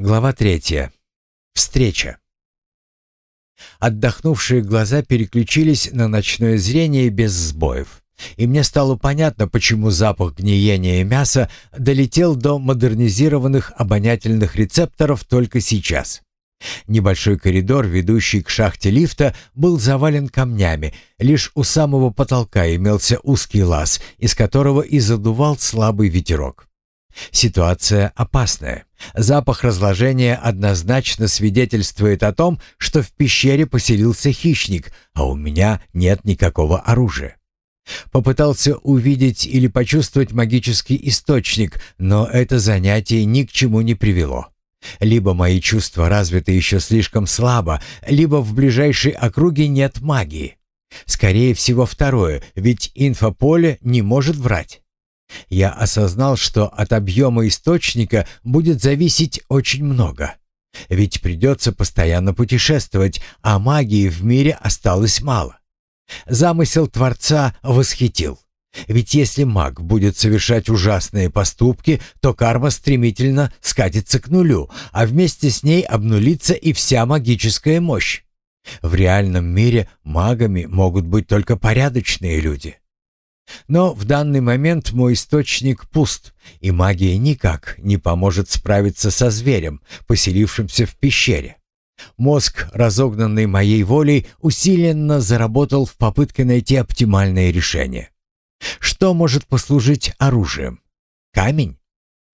Глава третья. Встреча. Отдохнувшие глаза переключились на ночное зрение без сбоев. И мне стало понятно, почему запах гниения мяса долетел до модернизированных обонятельных рецепторов только сейчас. Небольшой коридор, ведущий к шахте лифта, был завален камнями. Лишь у самого потолка имелся узкий лаз, из которого и задувал слабый ветерок. Ситуация опасная. Запах разложения однозначно свидетельствует о том, что в пещере поселился хищник, а у меня нет никакого оружия. Попытался увидеть или почувствовать магический источник, но это занятие ни к чему не привело. Либо мои чувства развиты еще слишком слабо, либо в ближайшей округе нет магии. Скорее всего второе, ведь инфополе не может врать. Я осознал, что от объема источника будет зависеть очень много. Ведь придется постоянно путешествовать, а магии в мире осталось мало. Замысел Творца восхитил. Ведь если маг будет совершать ужасные поступки, то карма стремительно скатится к нулю, а вместе с ней обнулится и вся магическая мощь. В реальном мире магами могут быть только порядочные люди. Но в данный момент мой источник пуст, и магия никак не поможет справиться со зверем, поселившимся в пещере. Мозг, разогнанный моей волей, усиленно заработал в попытке найти оптимальное решение. Что может послужить оружием? Камень?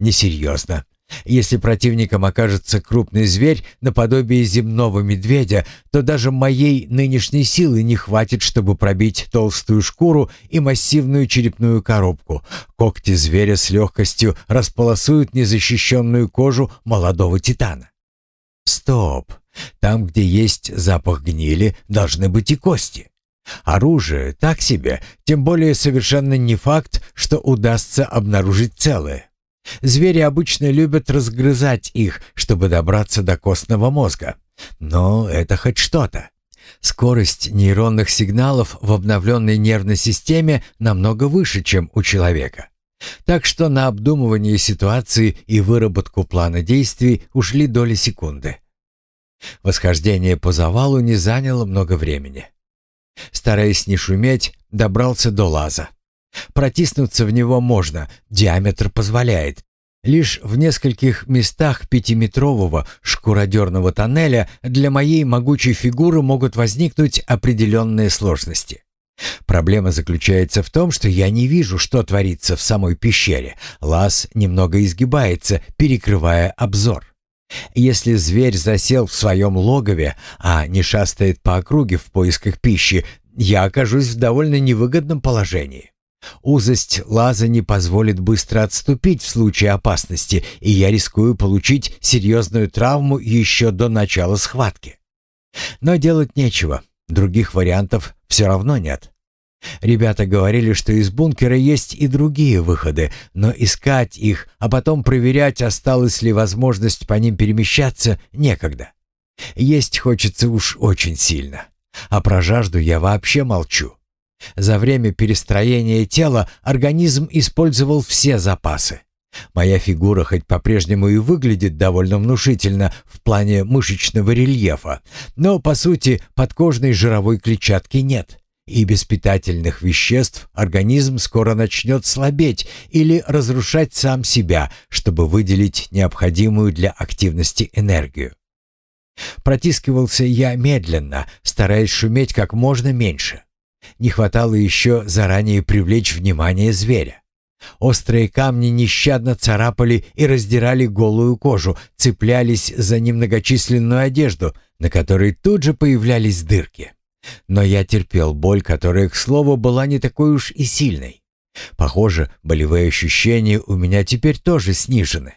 Несерьезно. Если противником окажется крупный зверь наподобие земного медведя, то даже моей нынешней силы не хватит, чтобы пробить толстую шкуру и массивную черепную коробку. Когти зверя с легкостью располосуют незащищенную кожу молодого титана. Стоп! Там, где есть запах гнили, должны быть и кости. Оружие так себе, тем более совершенно не факт, что удастся обнаружить целое. Звери обычно любят разгрызать их, чтобы добраться до костного мозга. Но это хоть что-то. Скорость нейронных сигналов в обновленной нервной системе намного выше, чем у человека. Так что на обдумывание ситуации и выработку плана действий ушли доли секунды. Восхождение по завалу не заняло много времени. Стараясь не шуметь, добрался до лаза. Протиснуться в него можно, диаметр позволяет. Лишь в нескольких местах пятиметрового шкуродерного тоннеля для моей могучей фигуры могут возникнуть определенные сложности. Проблема заключается в том, что я не вижу, что творится в самой пещере. Лаз немного изгибается, перекрывая обзор. Если зверь засел в своем логове, а не шастает по округе в поисках пищи, я окажусь в довольно невыгодном положении. Узость лаза не позволит быстро отступить в случае опасности, и я рискую получить серьезную травму еще до начала схватки. Но делать нечего, других вариантов все равно нет. Ребята говорили, что из бункера есть и другие выходы, но искать их, а потом проверять, осталась ли возможность по ним перемещаться, некогда. Есть хочется уж очень сильно. А про жажду я вообще молчу. За время перестроения тела организм использовал все запасы. Моя фигура хоть по-прежнему и выглядит довольно внушительно в плане мышечного рельефа, но, по сути, подкожной жировой клетчатки нет. И без питательных веществ организм скоро начнет слабеть или разрушать сам себя, чтобы выделить необходимую для активности энергию. Протискивался я медленно, стараясь шуметь как можно меньше. Не хватало еще заранее привлечь внимание зверя. Острые камни нещадно царапали и раздирали голую кожу, цеплялись за немногочисленную одежду, на которой тут же появлялись дырки. Но я терпел боль, которая, к слову, была не такой уж и сильной. Похоже, болевые ощущения у меня теперь тоже снижены.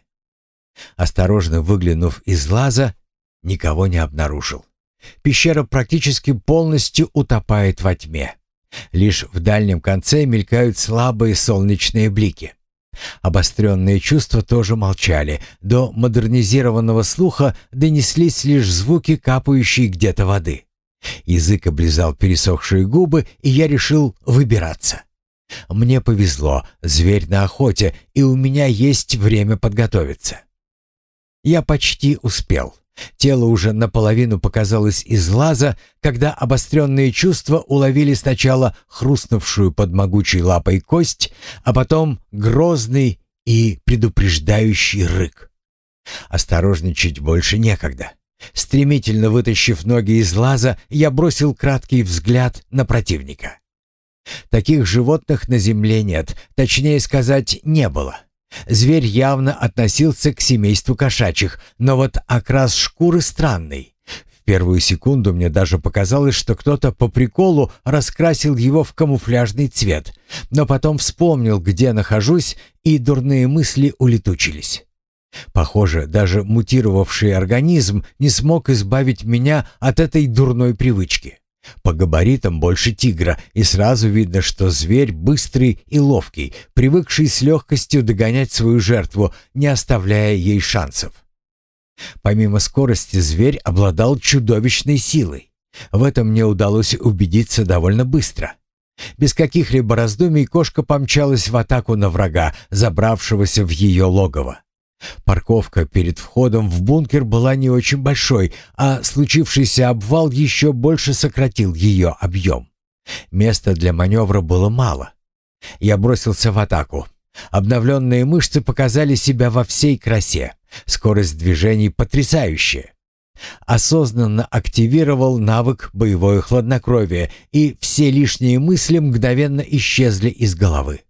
Осторожно выглянув из лаза, никого не обнаружил. Пещера практически полностью утопает во тьме. Лишь в дальнем конце мелькают слабые солнечные блики. Обостренные чувства тоже молчали. До модернизированного слуха донеслись лишь звуки капающей где-то воды. Язык облизал пересохшие губы, и я решил выбираться. Мне повезло, зверь на охоте, и у меня есть время подготовиться. Я почти успел. Тело уже наполовину показалось из лаза, когда обостренные чувства уловили сначала хрустнувшую под могучей лапой кость, а потом грозный и предупреждающий рык. Осторожничать больше некогда. Стремительно вытащив ноги из лаза, я бросил краткий взгляд на противника. Таких животных на земле нет, точнее сказать, не было. Зверь явно относился к семейству кошачьих, но вот окрас шкуры странный. В первую секунду мне даже показалось, что кто-то по приколу раскрасил его в камуфляжный цвет, но потом вспомнил, где нахожусь, и дурные мысли улетучились. Похоже, даже мутировавший организм не смог избавить меня от этой дурной привычки. По габаритам больше тигра, и сразу видно, что зверь быстрый и ловкий, привыкший с легкостью догонять свою жертву, не оставляя ей шансов. Помимо скорости, зверь обладал чудовищной силой. В этом мне удалось убедиться довольно быстро. Без каких-либо раздумий кошка помчалась в атаку на врага, забравшегося в ее логово. Парковка перед входом в бункер была не очень большой, а случившийся обвал еще больше сократил ее объем. Места для маневра было мало. Я бросился в атаку. Обновленные мышцы показали себя во всей красе. Скорость движений потрясающая. Осознанно активировал навык боевое хладнокровие, и все лишние мысли мгновенно исчезли из головы.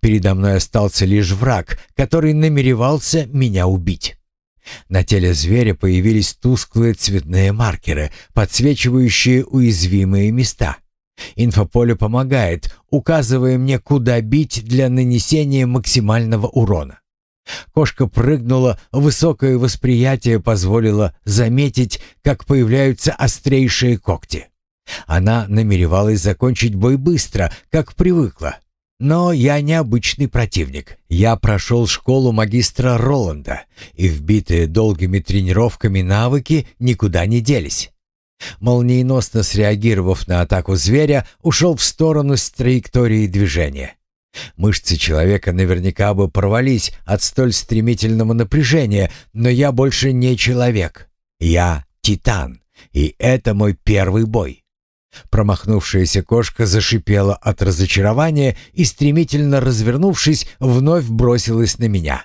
Передо мной остался лишь враг, который намеревался меня убить. На теле зверя появились тусклые цветные маркеры, подсвечивающие уязвимые места. Инфополе помогает, указывая мне, куда бить для нанесения максимального урона. Кошка прыгнула, высокое восприятие позволило заметить, как появляются острейшие когти. Она намеревалась закончить бой быстро, как привыкла. Но я не обычный противник. Я прошел школу магистра Роланда, и вбитые долгими тренировками навыки никуда не делись. Молниеносно среагировав на атаку зверя, ушел в сторону с траектории движения. Мышцы человека наверняка бы порвались от столь стремительного напряжения, но я больше не человек. Я титан, и это мой первый бой. Промахнувшаяся кошка зашипела от разочарования и, стремительно развернувшись, вновь бросилась на меня.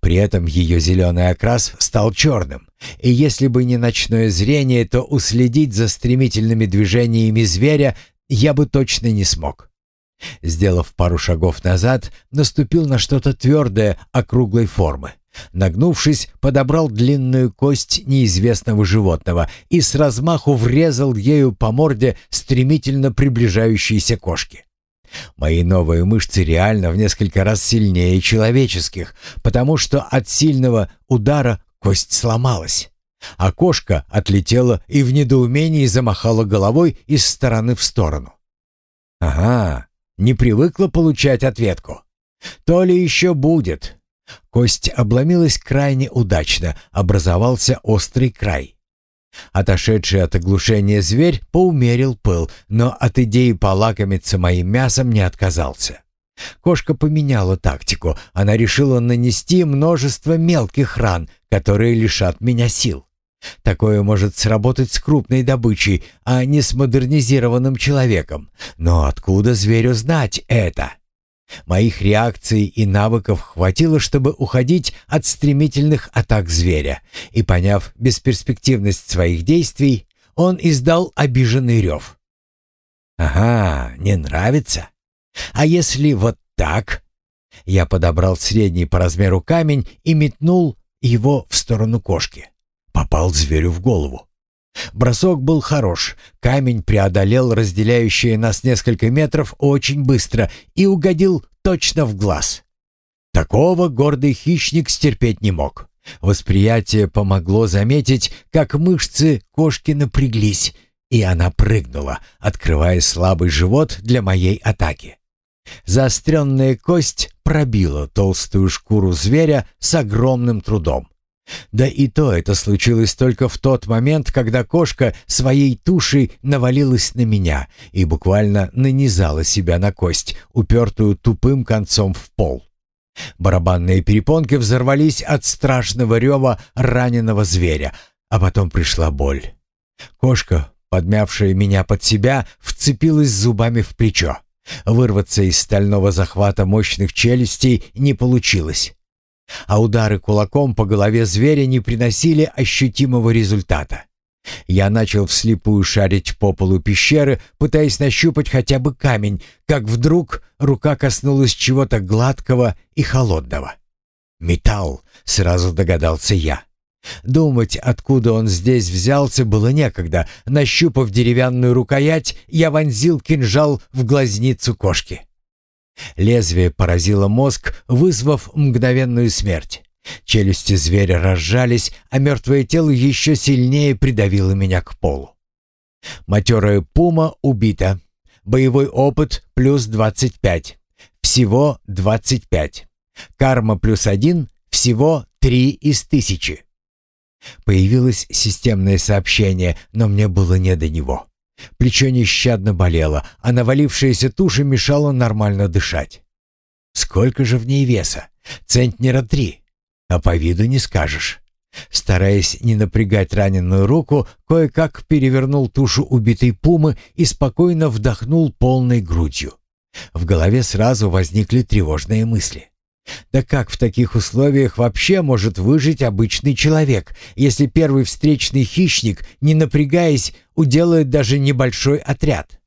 При этом ее зеленый окрас стал черным, и если бы не ночное зрение, то уследить за стремительными движениями зверя я бы точно не смог. Сделав пару шагов назад, наступил на что-то твердое округлой формы. Нагнувшись, подобрал длинную кость неизвестного животного и с размаху врезал ею по морде стремительно приближающейся кошки. Мои новые мышцы реально в несколько раз сильнее человеческих, потому что от сильного удара кость сломалась. А кошка отлетела и в недоумении замахала головой из стороны в сторону. «Ага, не привыкла получать ответку. То ли еще будет, Кость обломилась крайне удачно, образовался острый край. Отошедший от оглушения зверь поумерил пыл, но от идеи полакомиться моим мясом не отказался. Кошка поменяла тактику. Она решила нанести множество мелких ран, которые лишат меня сил. Такое может сработать с крупной добычей, а не с модернизированным человеком. Но откуда зверю знать это? Моих реакций и навыков хватило, чтобы уходить от стремительных атак зверя, и, поняв бесперспективность своих действий, он издал обиженный рев. «Ага, не нравится? А если вот так?» Я подобрал средний по размеру камень и метнул его в сторону кошки. Попал зверю в голову. Бросок был хорош. Камень преодолел разделяющие нас несколько метров очень быстро и угодил точно в глаз. Такого гордый хищник стерпеть не мог. Восприятие помогло заметить, как мышцы кошки напряглись, и она прыгнула, открывая слабый живот для моей атаки. Заостренная кость пробила толстую шкуру зверя с огромным трудом. Да и то это случилось только в тот момент, когда кошка своей тушей навалилась на меня и буквально нанизала себя на кость, упертую тупым концом в пол. Барабанные перепонки взорвались от страшного рева раненого зверя, а потом пришла боль. Кошка, подмявшая меня под себя, вцепилась зубами в плечо. Вырваться из стального захвата мощных челюстей не получилось. А удары кулаком по голове зверя не приносили ощутимого результата. Я начал вслепую шарить по полу пещеры, пытаясь нащупать хотя бы камень, как вдруг рука коснулась чего-то гладкого и холодного. «Металл», — сразу догадался я. Думать, откуда он здесь взялся, было некогда. Нащупав деревянную рукоять, я вонзил кинжал в глазницу кошки. Лезвие поразило мозг, вызвав мгновенную смерть. Челюсти зверя разжались, а мертвое тело еще сильнее придавило меня к полу. Матерая пума убита. Боевой опыт плюс 25. Всего 25. Карма плюс один. Всего 3 из тысячи. Появилось системное сообщение, но мне было не до него. Плечо нещадно болело, а навалившаяся туша мешала нормально дышать. Сколько же в ней веса? Центнера три а по виду не скажешь. Стараясь не напрягать раненую руку, кое-как перевернул тушу убитой пумы и спокойно вдохнул полной грудью. В голове сразу возникли тревожные мысли. Да как в таких условиях вообще может выжить обычный человек, если первый встречный хищник, не напрягаясь, уделает даже небольшой отряд?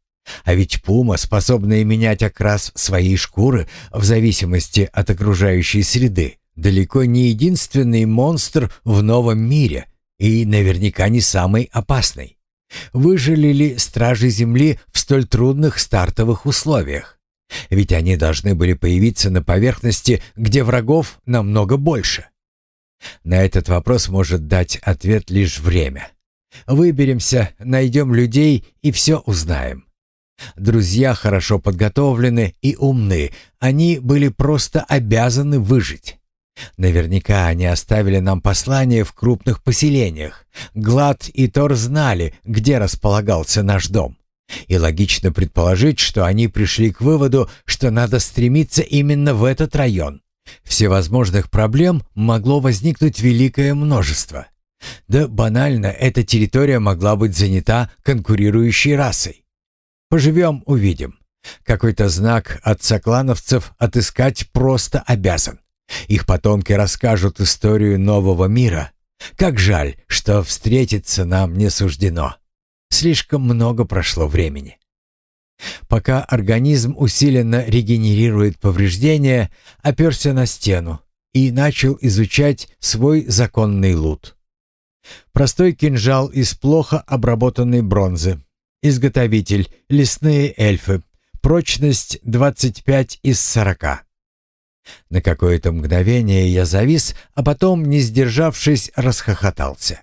А ведь пума, способная менять окрас своей шкуры в зависимости от окружающей среды, далеко не единственный монстр в новом мире и наверняка не самый опасный. Выжили ли стражи Земли в столь трудных стартовых условиях? Ведь они должны были появиться на поверхности, где врагов намного больше. На этот вопрос может дать ответ лишь время. Выберемся, найдем людей и все узнаем. Друзья хорошо подготовлены и умны, они были просто обязаны выжить. Наверняка они оставили нам послание в крупных поселениях. Глад и Тор знали, где располагался наш дом. И логично предположить, что они пришли к выводу, что надо стремиться именно в этот район. Всевозможных проблем могло возникнуть великое множество. Да банально, эта территория могла быть занята конкурирующей расой. Поживем, увидим. Какой-то знак от соклановцев отыскать просто обязан. Их потомки расскажут историю нового мира. Как жаль, что встретиться нам не суждено. Слишком много прошло времени. Пока организм усиленно регенерирует повреждения, оперся на стену и начал изучать свой законный лут. Простой кинжал из плохо обработанной бронзы. Изготовитель — лесные эльфы. Прочность 25 из 40. На какое-то мгновение я завис, а потом, не сдержавшись, расхохотался.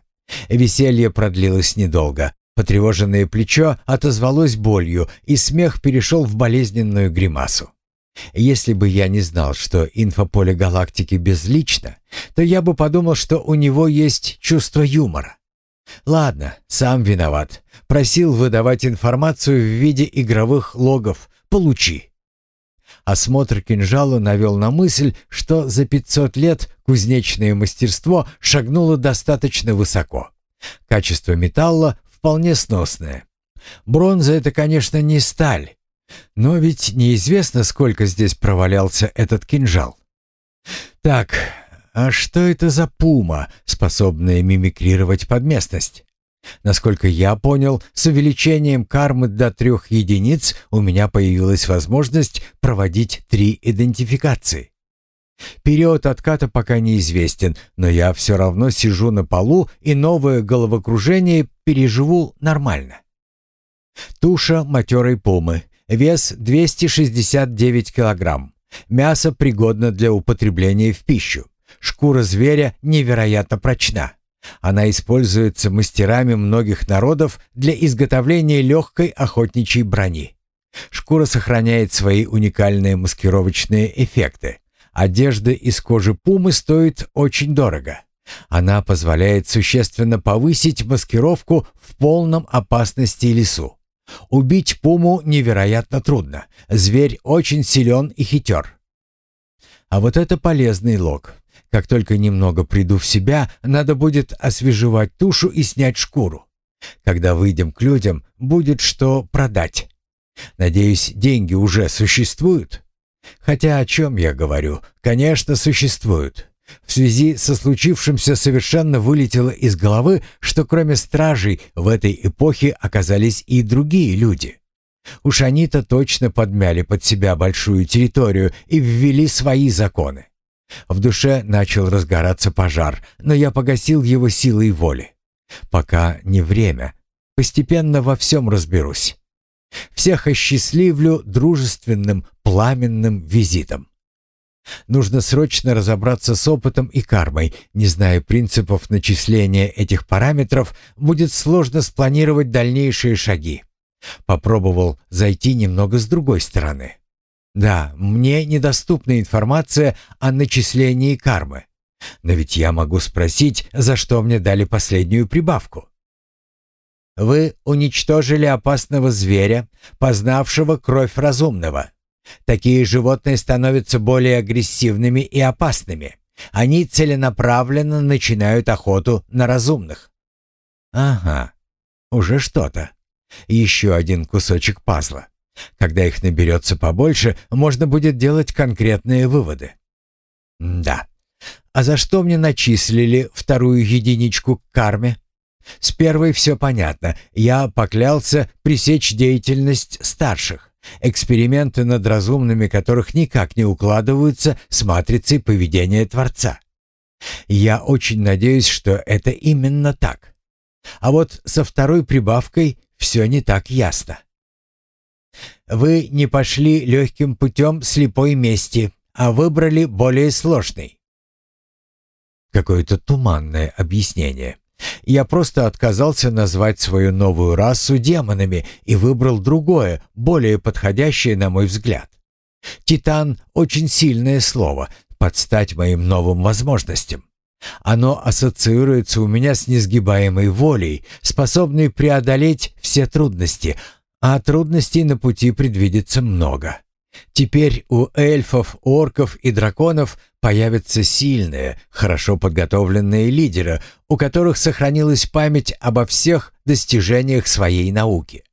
Веселье продлилось недолго. Потревоженное плечо отозвалось болью, и смех перешел в болезненную гримасу. Если бы я не знал, что инфополе галактики безлично, то я бы подумал, что у него есть чувство юмора. Ладно, сам виноват. Просил выдавать информацию в виде игровых логов. Получи. Осмотр кинжала навел на мысль, что за 500 лет кузнечное мастерство шагнуло достаточно высоко. Качество металла вполне сносное. Бронза — это, конечно, не сталь, но ведь неизвестно, сколько здесь провалялся этот кинжал. Так, а что это за пума, способная мимикрировать под местность? Насколько я понял, с увеличением кармы до трех единиц у меня появилась возможность проводить три идентификации. Период отката пока неизвестен, но я все равно сижу на полу и новое головокружение переживу нормально. Туша матерой пумы. Вес 269 килограмм. Мясо пригодно для употребления в пищу. Шкура зверя невероятно прочна. Она используется мастерами многих народов для изготовления легкой охотничьей брони. Шкура сохраняет свои уникальные маскировочные эффекты. Одежда из кожи пумы стоит очень дорого. Она позволяет существенно повысить маскировку в полном опасности лесу. Убить пуму невероятно трудно. Зверь очень силен и хитер. А вот это полезный лог. Как только немного приду в себя, надо будет освежевать тушу и снять шкуру. Когда выйдем к людям, будет что продать. Надеюсь, деньги уже существуют? Хотя о чем я говорю? Конечно, существуют. В связи со случившимся совершенно вылетело из головы, что кроме стражей в этой эпохе оказались и другие люди. Уж они-то точно подмяли под себя большую территорию и ввели свои законы. В душе начал разгораться пожар, но я погасил его силой воли. Пока не время. Постепенно во всем разберусь. Всех осчастливлю дружественным, пламенным визитом. Нужно срочно разобраться с опытом и кармой. Не зная принципов начисления этих параметров, будет сложно спланировать дальнейшие шаги. Попробовал зайти немного с другой стороны. Да, мне недоступна информация о начислении кармы. Но ведь я могу спросить, за что мне дали последнюю прибавку. Вы уничтожили опасного зверя, познавшего кровь разумного. Такие животные становятся более агрессивными и опасными. Они целенаправленно начинают охоту на разумных. Ага, уже что-то. Еще один кусочек пазла. Когда их наберется побольше, можно будет делать конкретные выводы. Да. А за что мне начислили вторую единичку к карме? С первой все понятно. Я поклялся пресечь деятельность старших. Эксперименты над разумными, которых никак не укладываются с матрицей поведения Творца. Я очень надеюсь, что это именно так. А вот со второй прибавкой все не так ясно. Вы не пошли легким путем слепой мести, а выбрали более сложный. Какое-то туманное объяснение. Я просто отказался назвать свою новую расу демонами и выбрал другое, более подходящее, на мой взгляд. Титан — очень сильное слово, под стать моим новым возможностям. Оно ассоциируется у меня с несгибаемой волей, способной преодолеть все трудности, а трудностей на пути предвидится много. Теперь у эльфов, орков и драконов появятся сильные, хорошо подготовленные лидеры, у которых сохранилась память обо всех достижениях своей науки.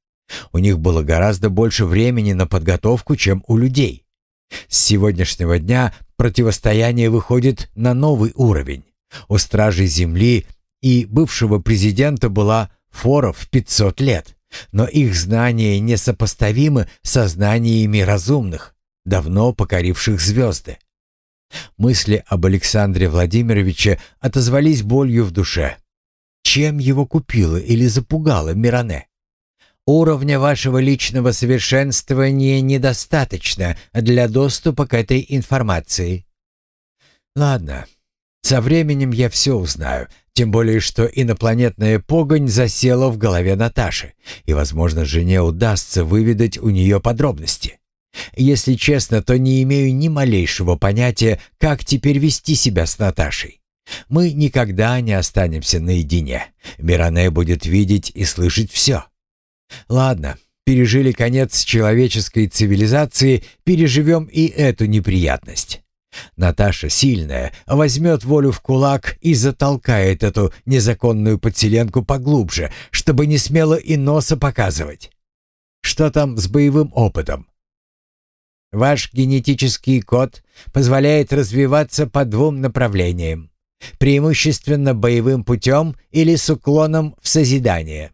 У них было гораздо больше времени на подготовку, чем у людей. С сегодняшнего дня противостояние выходит на новый уровень. У стражей Земли и бывшего президента была фора в 500 лет. Но их знания несопоставимы со знаниями разумных, давно покоривших звезды. Мысли об Александре Владимировиче отозвались болью в душе. Чем его купила или запугала Миране? Уровня вашего личного совершенствования недостаточно для доступа к этой информации. Ладно, со временем я все узнаю, тем более, что инопланетная погонь засела в голове Наташи, и, возможно, жене удастся выведать у нее подробности. Если честно, то не имею ни малейшего понятия, как теперь вести себя с Наташей. Мы никогда не останемся наедине. Миране будет видеть и слышать все. Ладно, пережили конец человеческой цивилизации, переживем и эту неприятность. Наташа сильная, возьмет волю в кулак и затолкает эту незаконную подселенку поглубже, чтобы не смело и носа показывать. Что там с боевым опытом? Ваш генетический код позволяет развиваться по двум направлениям. Преимущественно боевым путем или с уклоном в созидание.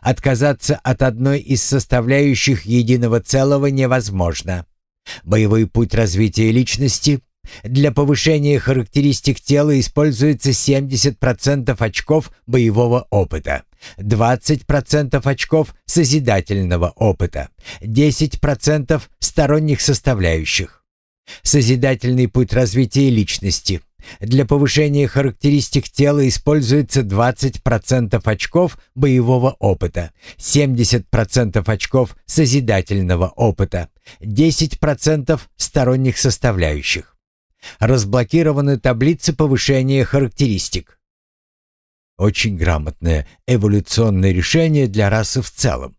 Отказаться от одной из составляющих единого целого невозможно. Боевой путь развития личности для повышения характеристик тела используется 70% очков боевого опыта, 20% очков созидательного опыта, 10% сторонних составляющих. Созидательный путь развития личности. Для повышения характеристик тела используется 20% очков боевого опыта, 70% очков созидательного опыта, 10% сторонних составляющих. Разблокированы таблицы повышения характеристик. Очень грамотное эволюционное решение для расы в целом.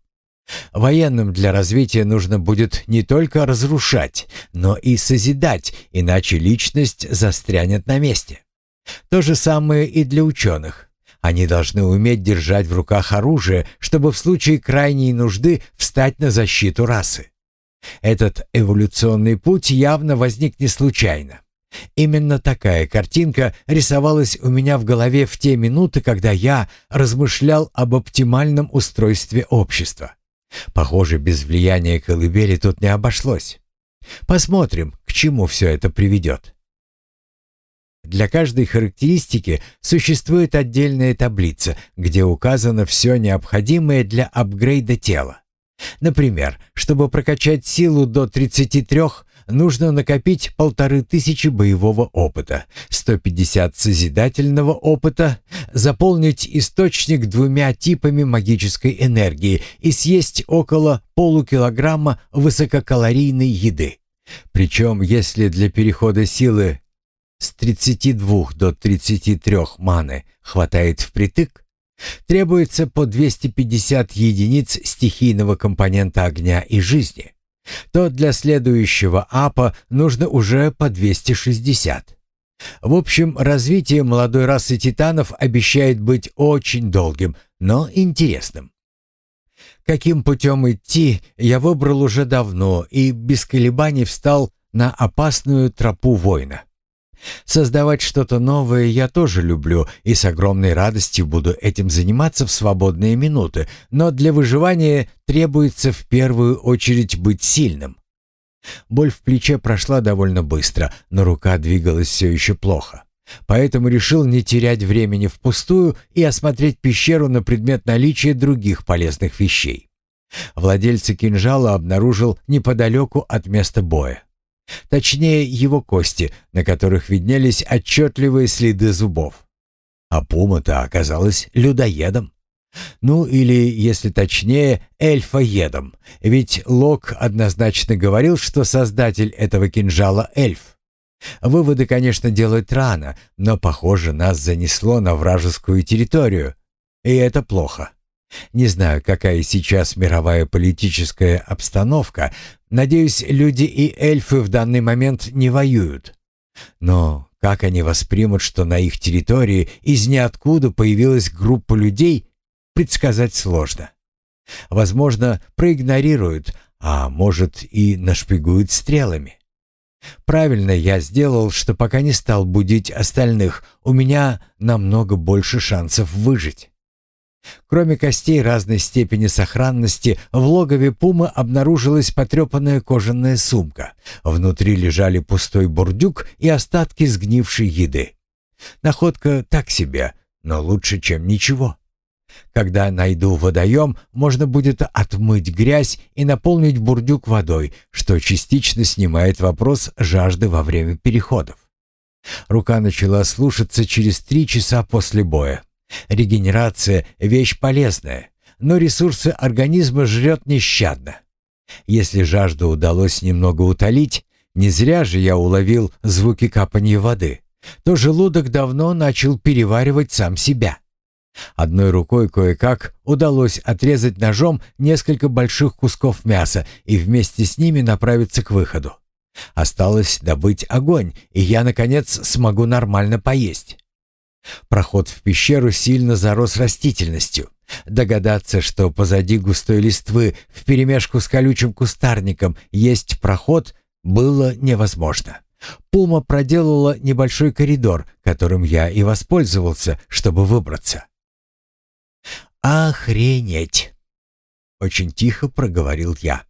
Военным для развития нужно будет не только разрушать, но и созидать, иначе личность застрянет на месте. То же самое и для ученых. Они должны уметь держать в руках оружие, чтобы в случае крайней нужды встать на защиту расы. Этот эволюционный путь явно возник не случайно. Именно такая картинка рисовалась у меня в голове в те минуты, когда я размышлял об оптимальном устройстве общества. Похоже, без влияния колыбели тут не обошлось. Посмотрим, к чему все это приведет. Для каждой характеристики существует отдельная таблица, где указано все необходимое для апгрейда тела. Например, чтобы прокачать силу до 33, нужно накопить полторы тысячи боевого опыта, 150 созидательного опыта, заполнить источник двумя типами магической энергии и съесть около полукилограмма высококалорийной еды. Причем, если для перехода силы с 32 до 33 маны хватает впритык, требуется по 250 единиц стихийного компонента огня и жизни то для следующего апа нужно уже по 260. В общем, развитие молодой расы титанов обещает быть очень долгим, но интересным. Каким путем идти, я выбрал уже давно и без колебаний встал на опасную тропу воина. Создавать что-то новое я тоже люблю и с огромной радостью буду этим заниматься в свободные минуты, но для выживания требуется в первую очередь быть сильным. Боль в плече прошла довольно быстро, но рука двигалась все еще плохо. Поэтому решил не терять времени впустую и осмотреть пещеру на предмет наличия других полезных вещей. Владельца кинжала обнаружил неподалеку от места боя. Точнее, его кости, на которых виднелись отчетливые следы зубов. А пума-то оказалась людоедом. Ну или, если точнее, эльфоедом. Ведь Лок однозначно говорил, что создатель этого кинжала — эльф. Выводы, конечно, делать рано, но, похоже, нас занесло на вражескую территорию. И это плохо. Не знаю, какая сейчас мировая политическая обстановка. Надеюсь, люди и эльфы в данный момент не воюют. Но как они воспримут, что на их территории из ниоткуда появилась группа людей, предсказать сложно. Возможно, проигнорируют, а может и нашпигуют стрелами. Правильно я сделал, что пока не стал будить остальных, у меня намного больше шансов выжить. Кроме костей разной степени сохранности, в логове пумы обнаружилась потрепанная кожаная сумка. Внутри лежали пустой бурдюк и остатки сгнившей еды. Находка так себе, но лучше, чем ничего. Когда найду водоем, можно будет отмыть грязь и наполнить бурдюк водой, что частично снимает вопрос жажды во время переходов. Рука начала слушаться через три часа после боя. Регенерация – вещь полезная, но ресурсы организма жрет нещадно. Если жажду удалось немного утолить, не зря же я уловил звуки капания воды, то желудок давно начал переваривать сам себя. Одной рукой кое-как удалось отрезать ножом несколько больших кусков мяса и вместе с ними направиться к выходу. Осталось добыть огонь, и я, наконец, смогу нормально поесть. Проход в пещеру сильно зарос растительностью. Догадаться, что позади густой листвы вперемешку с колючим кустарником есть проход, было невозможно. Пума проделала небольшой коридор, которым я и воспользовался, чтобы выбраться. «Охренеть!» — очень тихо проговорил я.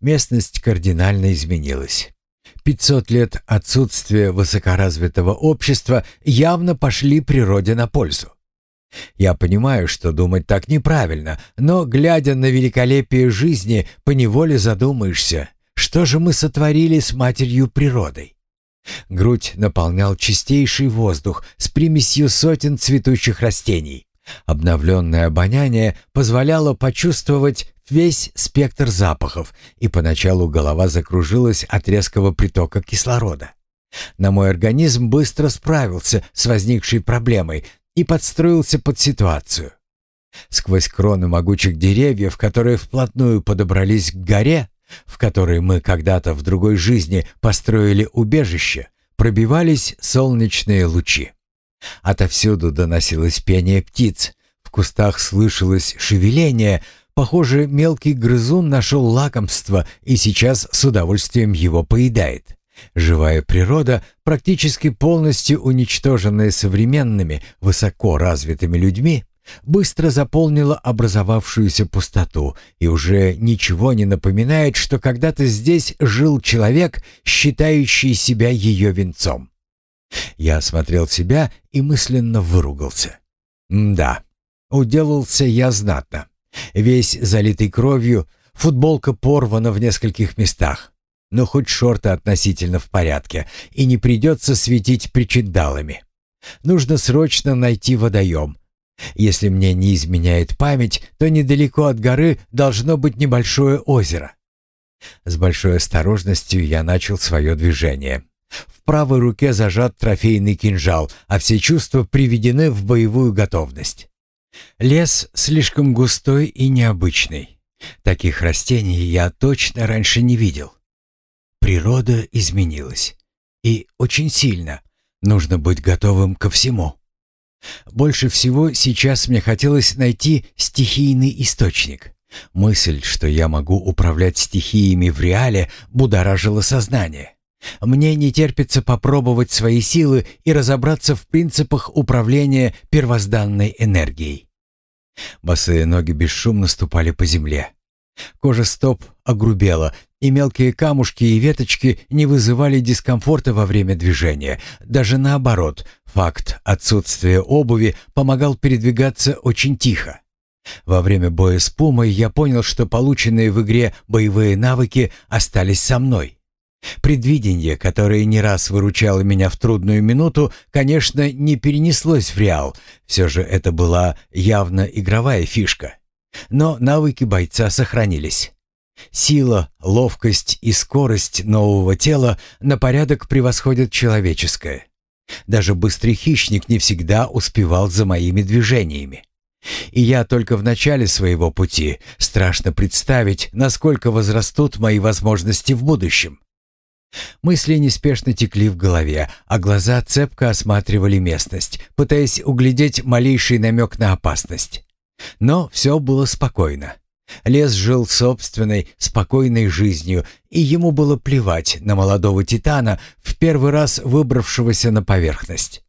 Местность кардинально изменилась. Пятьсот лет отсутствия высокоразвитого общества явно пошли природе на пользу. Я понимаю, что думать так неправильно, но, глядя на великолепие жизни, поневоле задумаешься, что же мы сотворили с матерью природой. Грудь наполнял чистейший воздух с примесью сотен цветущих растений. Обновленное обоняние позволяло почувствовать весь спектр запахов, и поначалу голова закружилась от резкого притока кислорода. На мой организм быстро справился с возникшей проблемой и подстроился под ситуацию. Сквозь кроны могучих деревьев, которые вплотную подобрались к горе, в которой мы когда-то в другой жизни построили убежище, пробивались солнечные лучи. Отовсюду доносилось пение птиц, в кустах слышалось шевеление, похоже, мелкий грызун нашел лакомство и сейчас с удовольствием его поедает. Живая природа, практически полностью уничтоженная современными, высоко развитыми людьми, быстро заполнила образовавшуюся пустоту и уже ничего не напоминает, что когда-то здесь жил человек, считающий себя ее венцом. Я осмотрел себя и мысленно выругался. да, уделался я знатно. Весь залитый кровью, футболка порвана в нескольких местах. Но хоть шорты относительно в порядке, и не придется светить причиндалами. Нужно срочно найти водоем, если мне не изменяет память, то недалеко от горы должно быть небольшое озеро. С большой осторожностью я начал свое движение. В правой руке зажат трофейный кинжал, а все чувства приведены в боевую готовность. Лес слишком густой и необычный. Таких растений я точно раньше не видел. Природа изменилась. И очень сильно. Нужно быть готовым ко всему. Больше всего сейчас мне хотелось найти стихийный источник. Мысль, что я могу управлять стихиями в реале, будоражила сознание. Мне не терпится попробовать свои силы и разобраться в принципах управления первозданной энергией. Босые ноги бесшумно ступали по земле. Кожа стоп огрубела, и мелкие камушки и веточки не вызывали дискомфорта во время движения. Даже наоборот, факт отсутствия обуви помогал передвигаться очень тихо. Во время боя с Пумой я понял, что полученные в игре боевые навыки остались со мной. Предвидение, которое не раз выручало меня в трудную минуту, конечно, не перенеслось в реал. Все же это была явно игровая фишка. Но навыки бойца сохранились. Сила, ловкость и скорость нового тела на порядок превосходят человеческое. Даже быстрый хищник не всегда успевал за моими движениями. И я только в начале своего пути, страшно представить, насколько возрастут мои возможности в будущем. Мысли неспешно текли в голове, а глаза цепко осматривали местность, пытаясь углядеть малейший намек на опасность. Но все было спокойно. Лес жил собственной, спокойной жизнью, и ему было плевать на молодого титана, в первый раз выбравшегося на поверхность.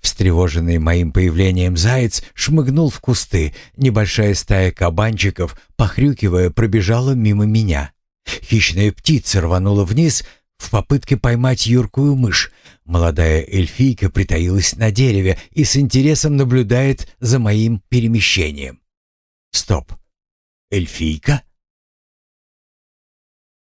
Встревоженный моим появлением заяц шмыгнул в кусты. Небольшая стая кабанчиков, похрюкивая, пробежала мимо меня. Хищная птица рванула вниз в попытке поймать юркую мышь. Молодая эльфийка притаилась на дереве и с интересом наблюдает за моим перемещением. Стоп. Эльфийка?